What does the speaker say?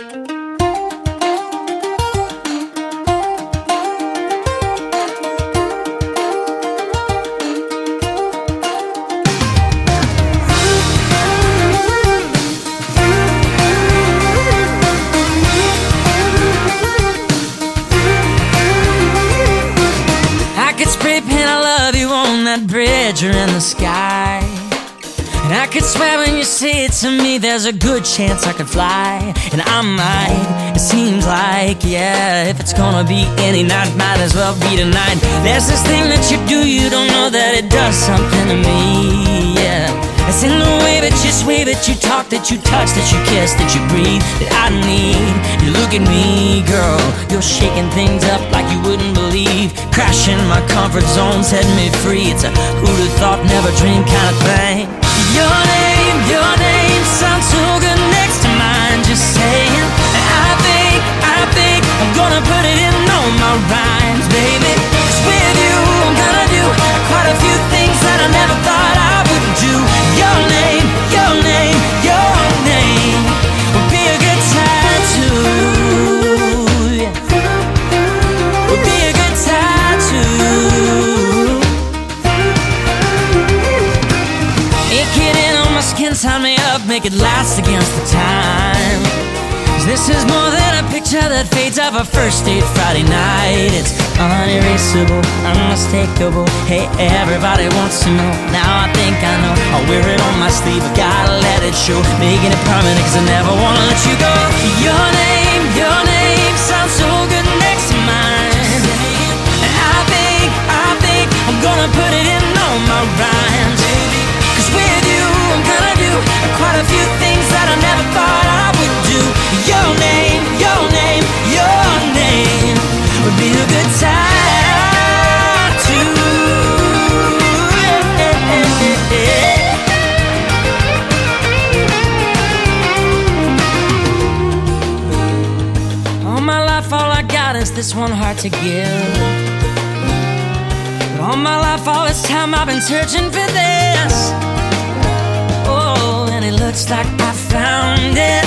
I could spray paint I love you on that bridge or in the sky. Could swear when you say it to me, there's a good chance I could fly. And I might, it seems like, yeah, if it's gonna be any night, might as well be tonight. There's this thing that you do, you don't know that it does something to me, yeah. It's in the way that you sway, that you talk, that you touch, that you kiss, that you breathe, that I need. You look at me, girl, you're shaking things up like you wouldn't believe. Crashing my comfort zone, setting me free. It's a who'd have thought, never dreamed kind of thing. My rhymes, with you, I'm gonna do quite a few things that I never thought I would do. Your name, your name, your name be a good tattoo. Be a good tattoo. It in on my skin, me up, make it last against the time. 'Cause This is more than a picture that fades off a first date Friday night. It's unerasable, unmistakable. Hey, everybody wants to know. Now I think I know. I'll wear it on my sleeve, I gotta let it show. Making it permanent, cause I never wanna let you go. Your name, your name sounds so good next to mine. And I think, I think I'm gonna put it in all my rhymes. Cause with you, I'm gonna do quite a few is this one heart to give. But all my life, all this time, I've been searching for this. Oh, and it looks like I found it.